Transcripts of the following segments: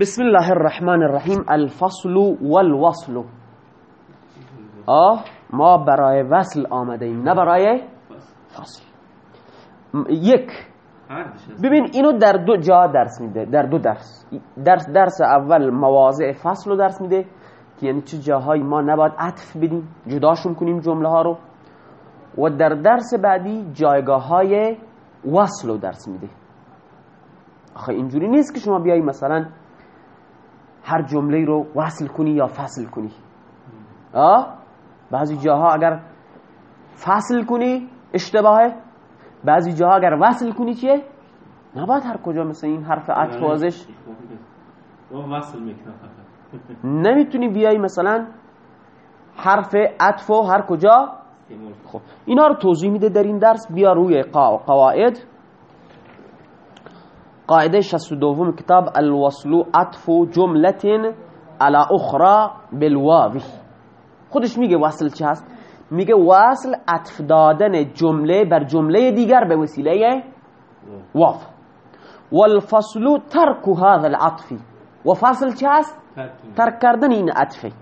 بسم الله الرحمن الرحیم. الفصل والوصل. آه ما برای وصل آمده ایم نه برای فصل. یک. ببین اینو در دو جا درس میده در دو درس. درس درس اول مواضع فصل رو درس میده که یعنی چه جاهایی ما نباید عطف بدیم جداشون کنیم جمله ها رو. و در درس بعدی جایگاه های وصل رو درس میده. آخه اینجوری نیست که شما بیایی مثلا هر جمله رو وصل کنی یا فصل کنی. آه؟ بعضی جاها اگر فصل کنی اشتباهه. بعضی جاها اگر وصل کنی چیه؟ نباید هر کجا مثل این حرف عطف وازش و وصل می‌کنه فقط. نمی‌تونی بیای مثلا حرف عطف و هر کجا؟ خب اینا رو توضیح میده در این درس. بیا روی قواعد. قاعدة 62 کتاب الوصل عطف جملت على أخرى بالواو. خودش میگه وصل چه هست؟ میگه وصل عطف دادن جمله بر جمله دیگر به وسیله واو. والفصل ترک هذا العطف. و فصل چه هست؟ ترک. ترک کردن این عطفه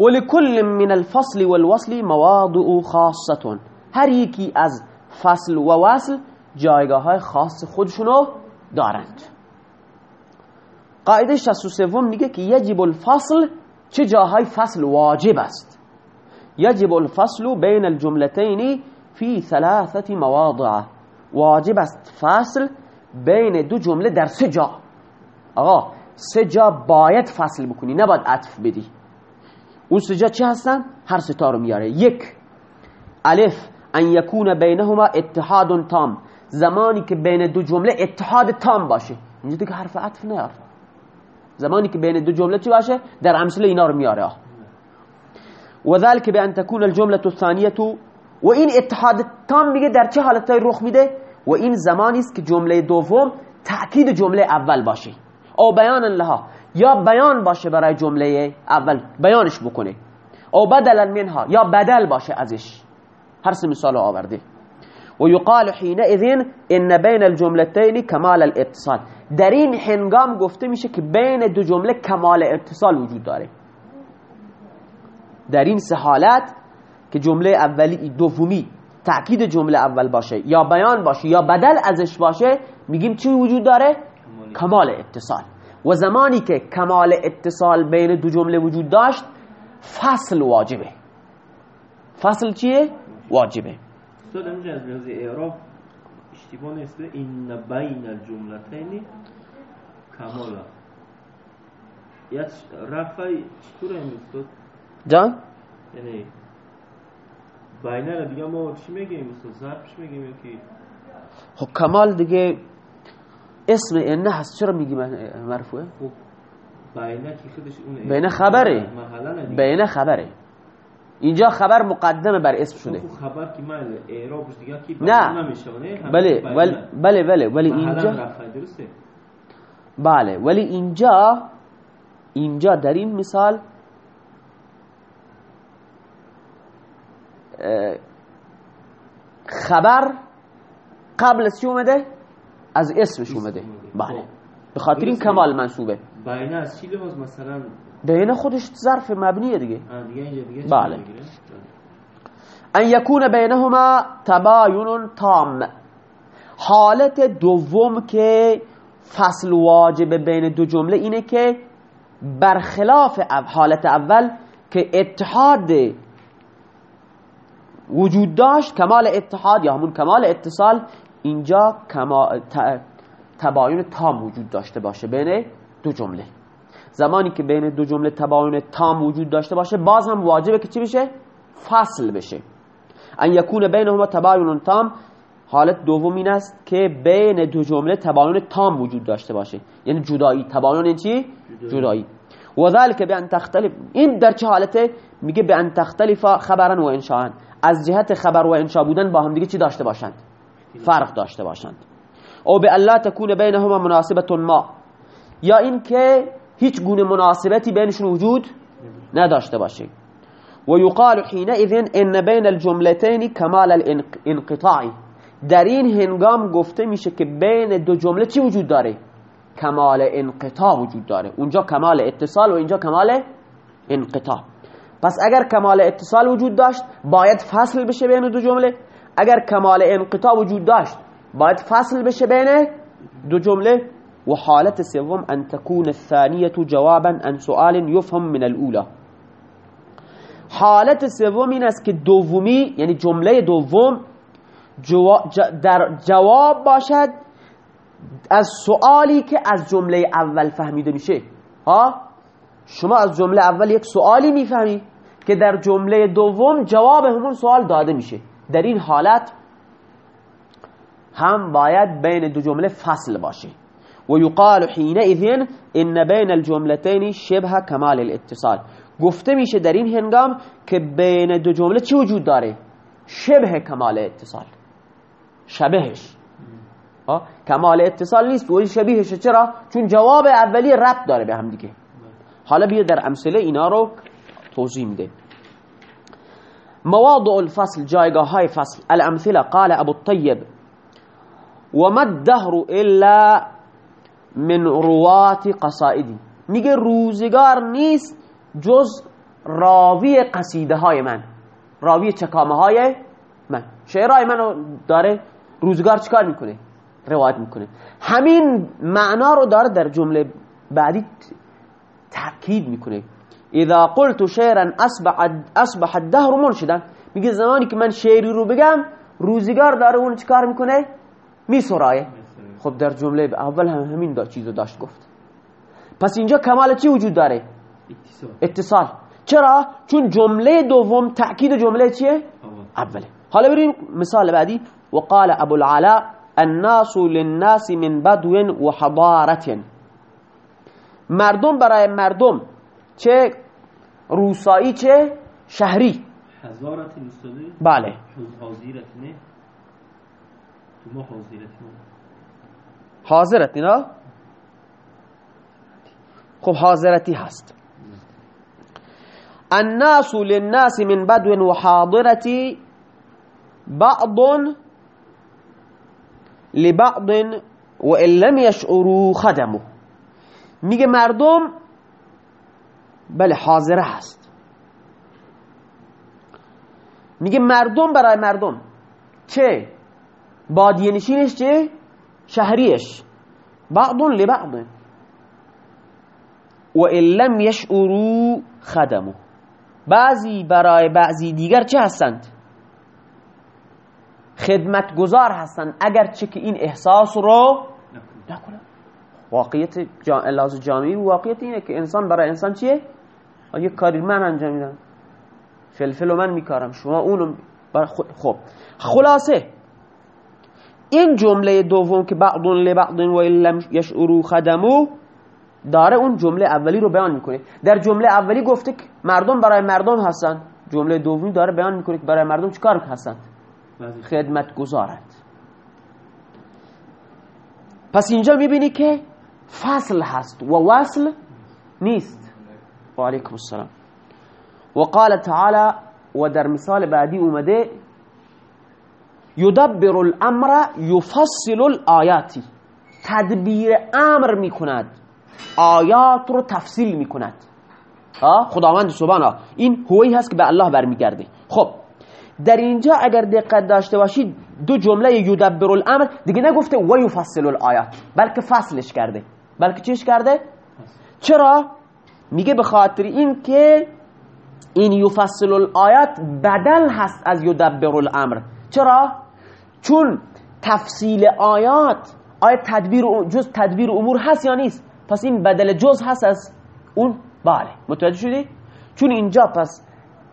ولكل من الفصل والوصل مواضع خاصة هر یکی از فصل و وصل جایگاه های خاص خودشونو دارند. قاعده 63 میگه که یجب الفصل چه جاهای فصل واجب است. یجب الفصل بین الجملتين في ثلاثة مواضع. واجب است فصل بین دو جمله در سه جا. آقا سه جا باید فصل بکنی نباید عطف بدی. اون سه جا چه هستن؟ هر ستا رو میاره. یک الف ان یکون بینهما اتحاد تام. زمانی که بین دو جمله اتحاد تام باشه. اینجا دیگه حرف عطف نیار. زمانی که بین دو جمله چی باشه؟ در امثله اینا رو میاره. و ذلك بان تكون الجمله الثانيه و این اتحاد تام میگه در چه حالتای رخ میده؟ و این زمانی است که جمله دوم تاکید جمله اول باشه. او بیان لها. یا بیان باشه برای جمله اول بیانش بکنه. او بدلا منها. یا بدل باشه ازش. هر سه مثال آورده. و یقال ان بین الجملتین کمال الاتصال. در این هنگام گفته میشه که بین دو جمله کمال اتصال وجود داره. در این سه حالت که جمله اولی دومی تأکید جمله اول باشه یا بیان باشه یا بدل ازش باشه میگیم چی وجود داره؟ کمال اتصال. و زمانی که کمال اتصال بین دو جمله وجود داشت فصل واجبه. فصل چیه؟ واجبه. استاد همینجا از لحاظ اعراب اشتباه نیست. این بین الجملتین کمالا. یا رفع چطور این استاد؟ جان؟ یعنی بینه رو دیگه ما چی میگیم استاد؟ ظرفش میگیم کی خب کمال دیگه اسم اینه هست. چرا میگی مرفوعه؟ خب بینه که خودش اون بینه خبره. بینه خبره. اینجا خبر مقدمه بر اسم شده. خب خبر که من اعرابش دیگه کی نه. نه همه بله بینه. ولی بله بله ولی اینجا بله ولی اینجا اینجا در این مثال خبر قبل از چی اومده؟ از اسمش اومده. بله. به خاطر این کمال منصوبه. بینه از چی لحاظ مثلا بین خودش ظرف مبنیه دیگه. بله. ان یکون بینهما تباین تام. حالت دوم که فصل واجب بین دو جمله اینه که برخلاف حالت اول که اتحاد وجود داشت کمال اتحاد یا همون کمال اتصال اینجا تباین تام وجود داشته باشه بین دو جمله. زمانی که بین دو جمله تباین تام وجود داشته باشه باز هم واجبه که چی بشه؟ فصل بشه. ان یکون بینهما تباین تام حالت دوم این است که بین دو جمله تباین تام وجود داشته باشه. یعنی جدایی. تباین یعنی چی؟ جدایی. و ذلك بان تختلف. این در چه حالته؟ میگه به ان تختلف خبرا و انشاء از جهت خبر و انشاء بودن با هم دیگه چی داشته باشند؟ فرق داشته باشند. او به الله تکون بینهما مناسبت ما. یا این که هیچ گونه مناسبتی بینشون وجود نداشته باشه و یقال حینئذ ان بین الجملتین کمال الانقطاع. در این هنگام گفته میشه که بین دو جمله چی وجود داره؟ کمال انقطاع وجود داره. اونجا کمال اتصال و اینجا کمال انقطاع. پس اگر کمال اتصال وجود داشت باید فصل بشه بین دو جمله. اگر کمال انقطاع وجود داشت باید فصل بشه بین دو جمله. و حالت سوم ان تكون الثانية جوابا عن سؤال يفهم من الاولى حالت سوم این است که دومی یعنی جمله دوم در جواب باشد از سوالی که از جمله اول فهمیده میشه. ها؟ شما از جمله اول یک سوالی می‌فهمی که در جمله دوم جواب همون سوال داده میشه. در این حالت هم باید بین دو جمله فصل باشه. و یقال حینئذ ان بین الجملتین شبه کمال الاتصال. گفته میشه در این هنگام که بین دو جمله چی وجود داره؟ شبه کمال اتصال. شبهش. کمال اتصال نیست ولی شبیهش چرا؟ چون جواب اولی ربط داره به هم دیگه. حالا بیا در امثله اینا رو توضیح میده مواضع الفصل جایگاه های فصل. الامثله قال ابو الطيب وما الدهر الا من روات قصائدی میگه روزگار نیست جز راوی قصیده های من. راوی چکامه های من. شعرهای من داره روزگار چکار می‌کنه؟ روایت می‌کنه. همین معنا رو داره در جمله بعدی تاکید می‌کنه. اذا قلت شعرا اصبح اصبح الدهر منشدا. میگه زمانی که من شعری رو بگم روزگار داره اون چیکار می‌کنه؟ میسرایه خب در جمله اول هم همین دا چیزو داشت گفت. پس اینجا کمال چی وجود داره؟ اتصال. چرا؟ چون جمله دوم تاکید جمله چیه؟ اوله. حالا بریم مثال بعدی. وقال ابو العلاء الناس للناس من بدو و حضارت مردم برای مردم چه؟ روسایی چه؟ شهری. حضارت بله. حاضرت نه؟ تو ما حاضرت حاضرت نه خب حاضرتی هست. الناس للناس من بدو و حاضرتی بعض لبعض وإن لم يشعروا خدمه میگه مردم بله حاضره هست. میگه مردم برای مردم. چه؟ بادیه نشینش چه؟ شهریش. بعض لبعض. و ان لم یشعروا خدمو بعضی برای بعضی دیگر چه هستند؟ خدمتگزار هستند. اگر چه که این احساس رو نکنه واقعیت لازم جامعی واقعیت اینه که انسان برای انسان چیه؟ یک کاری من انجام میدم. فلفل من میکارم. شما اونو خب. خلاصه. این جمله دوم که بعض لبعض و لم یشعروا خدمو داره اون جمله اولی رو بیان می‌کنه. در جمله اولی گفته که مردم برای مردم هستن. جمله دومی داره بیان می‌کنه که برای مردم چیکار هستن؟ خدمت گذارد پس اینجا می‌بینی که فصل هست و وصل نیست. و علیکم السلام. و قال تعالی و در مثال بعدی اومده یدبر الامر یفصل الآیاتی تدبیر امر می‌کند. آیات رو تفصیل می‌کند. خداوند سبحانه. این هوی هست که به الله برمیگرده. خب در اینجا اگر دقت داشته باشید دو جمله یدبر الامر دیگه نگفته و یفصل الآیات بلکه فصلش کرده. بلکه چیش کرده؟ چرا؟ میگه به خاطر این که این یفصل الآیات بدل هست از یدبر الامر چرا؟ چون تفصیل آیات آیت تدبیر جز تدبیر امور هست یا نیست؟ پس این بدل جز هست از اون؟ بله. متوجه شدی؟ چون اینجا پس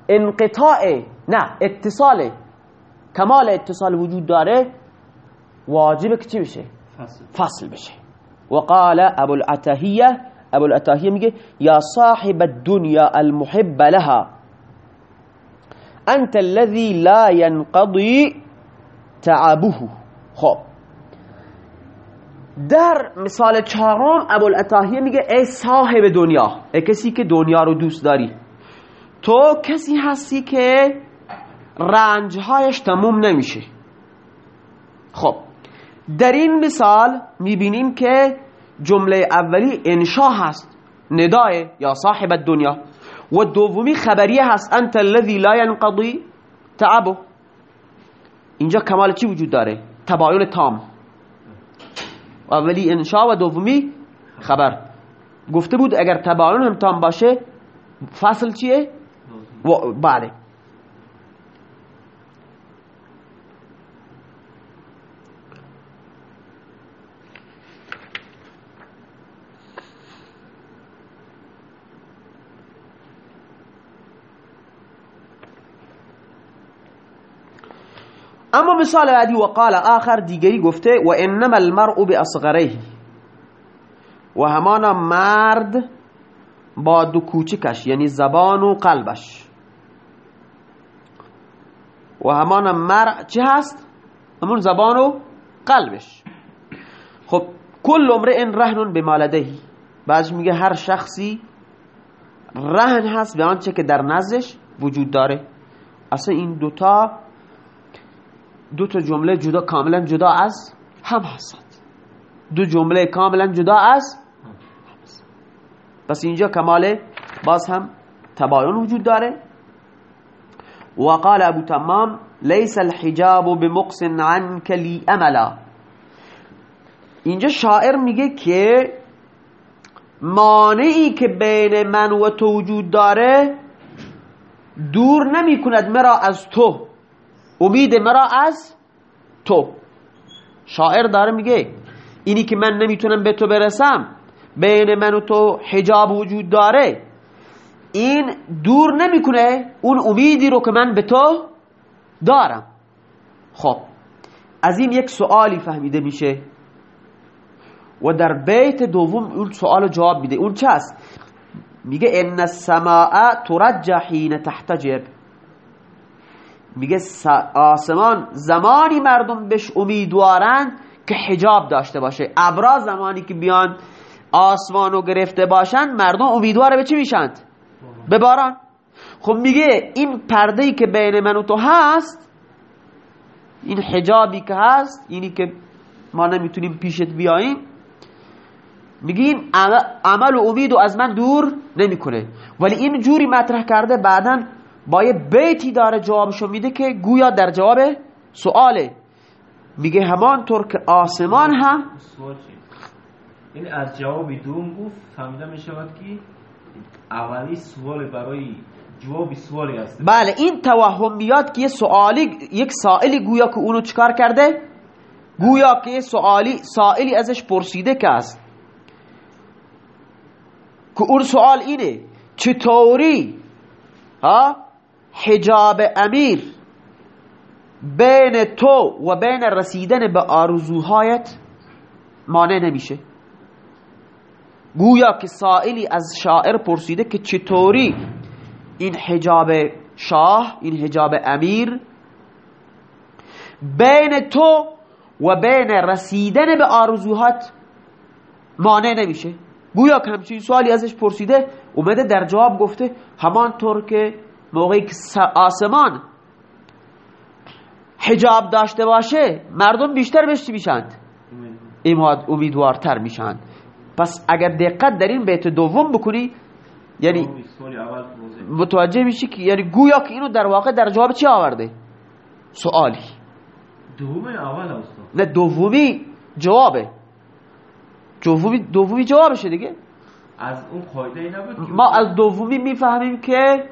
انقطاع نه اتصال کمال اتصال وجود داره واجبه که چی بشه؟ فصل. فصل بشه. وقال ابو العتاهیه ابو العتاهیه میگه یا صاحب الدنيا المحب لها انت الذي لا ينقضي تعبه خب. در مثال چهارم ابوالعطاهیه میگه ای صاحب دنیا ای کسی که دنیا رو دوست داری تو کسی هستی که رنجهایش تموم نمیشه. خب. در این مثال می‌بینیم که جمله اولی انشا هست ندای یا صاحب الدنیا. و دومی خبریه هست انت الذي لا ينقضي تعبه. اینجا کمال چی وجود داره؟ تباین تام. اولی انشا و دومی خبر. گفته بود اگر تباین هم تام باشه فصل چیه؟ و بله. مثال بعدی و قال آخر دیگری گفته و انما المرء باصغره و همانا مرد با دو کوچکش یعنی زبان و قلبش. و همانا مرء چه هست؟ همون زبان و قلبش. خب کل امرئ رهن بمالدهی بعض میگه هر شخصی رهن هست به آنچه که در نزدش وجود داره. اصلا این دوتا دو تا جمله جدا کاملا جدا از هم هستند دو جمله کاملا جدا از پس اینجا کمال باز هم تباین وجود داره. وقال ابو تمام ليس الحجاب بمقص عنك لي املا. اینجا شاعر میگه که مانعی که بین من و تو وجود داره دور نمی کند مرا از تو امید مرا از تو. شاعر داره میگه اینی که من نمی‌تونم به تو برسم بین من و تو حجاب وجود داره. این دور نمی‌کنه اون امیدی رو که من به تو دارم. خب از این یک سوالی فهمیده میشه. و در بیت دوم اون سوال جواب میده. اون چه است؟ میگه ان السماء ترجح حين تحتجب میگه آسمان زمانی مردم بهش امیدوارن که حجاب داشته باشه. ابرا زمانی که بیان آسمانو گرفته باشن مردم امیدواره به چی میشند؟ به باران. خب میگه این پرده که بین من و تو هست این حجابی که هست اینی که ما نمی‌تونیم پیشت بیاییم میگیم عمل و امید و از من دور نمی‌کنه. ولی این جوری مطرح کرده بعدا با یه بیتی داره جوابشو میده که گویا در جواب سواله میگه همانطور که آسمان هم این از جواب دوم گفت فهمیده می‌شود که اولی سوال برای جواب سوالی هست بله این توهم میاد که یه سوالی یک سائلی گویا که اونو چکار کرده؟ گویا که یه سوالی سائلی ازش پرسیده که است. که اون سوال اینه چطوری؟ ها؟ حجاب امیر. بین تو و بین رسیدن به آرزوهایت مانع نمیشه. گویا که سائلی از شاعر پرسیده که چطوری این حجاب شاه این حجاب امیر؟ بین تو و بین رسیدن به آرزوهات مانع نمیشه. گویا که همچین سوالی ازش پرسیده اومده در جواب گفته همانطور که موقعی که آسمان حجاب داشته باشه مردم بیشتر بهش میشند امیدوارتر میشند پس اگر دقت در این بیت دوم بکنی یعنی متوجه میشی که یعنی گویا که اینو در واقع در جواب چی آورده؟ سوالی. دومی اول نه دومی جوابه. دومی دومی جوابشه دیگه. از اون قاعده نبود ما از دومی می‌فهمیم که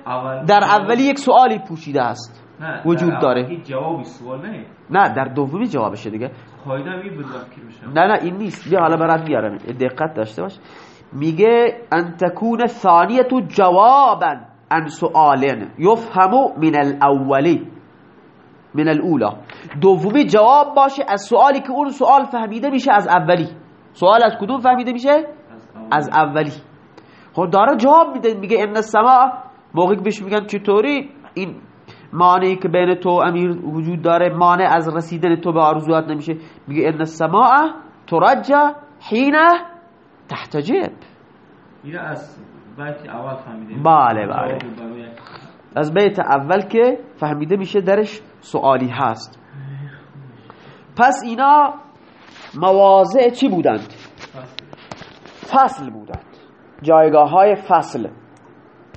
در اولی یک سوالی پوشیده است. وجود داره. جوابی سوال نه. نه در دومی جوابشه دیگه. قاعده می بود نه نه این نیست. بیا حالا برات بیارم دقت داشته باش. میگه ان تكون ثانیه جوابا عن سؤال يفهم من الاولی من الاولى دومی جواب باشه از سوالی که اون سوال فهمیده میشه از اولی. سوال از کدوم فهمیده میشه؟ از اولی. خب داره جواب میده میگه ان السماء موقعی بهش میگن چطوری؟ این مانعی که بین تو امیر وجود داره مانع از رسیدن تو به آرزوات نمیشه. میگه ان السماء ترجع حين تحتجب از بیت اول فهمیده. بله بله. از بیت اول که فهمیده میشه درش سوالی هست. پس اینا مواضع چی بودند؟ فصل بودند. جایگاه های فصل.